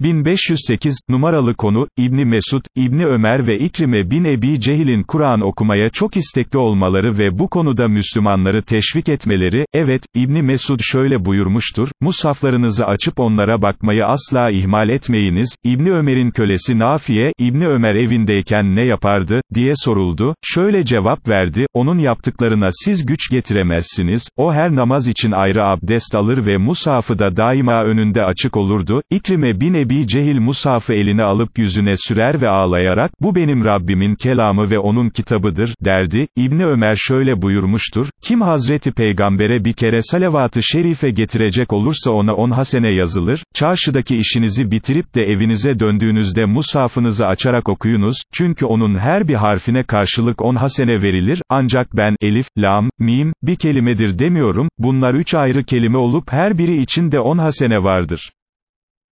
1508, numaralı konu, İbni Mesud, İbni Ömer ve İkrime bin Ebi Cehil'in Kur'an okumaya çok istekli olmaları ve bu konuda Müslümanları teşvik etmeleri, evet, İbni Mesud şöyle buyurmuştur, Mushaflarınızı açıp onlara bakmayı asla ihmal etmeyiniz, İbni Ömer'in kölesi Nafiye, İbni Ömer evindeyken ne yapardı, diye soruldu, şöyle cevap verdi, onun yaptıklarına siz güç getiremezsiniz, o her namaz için ayrı abdest alır ve Mushafı da daima önünde açık olurdu, İkrime bin Ebi Ebi Cehil Musaf'ı eline alıp yüzüne sürer ve ağlayarak, bu benim Rabbimin kelamı ve onun kitabıdır, derdi. İbni Ömer şöyle buyurmuştur, kim Hazreti Peygamber'e bir kere salavat-ı şerife getirecek olursa ona on hasene yazılır, çarşıdaki işinizi bitirip de evinize döndüğünüzde musafınızı açarak okuyunuz, çünkü onun her bir harfine karşılık on hasene verilir, ancak ben, elif, lam, mim, bir kelimedir demiyorum, bunlar üç ayrı kelime olup her biri için de on hasene vardır.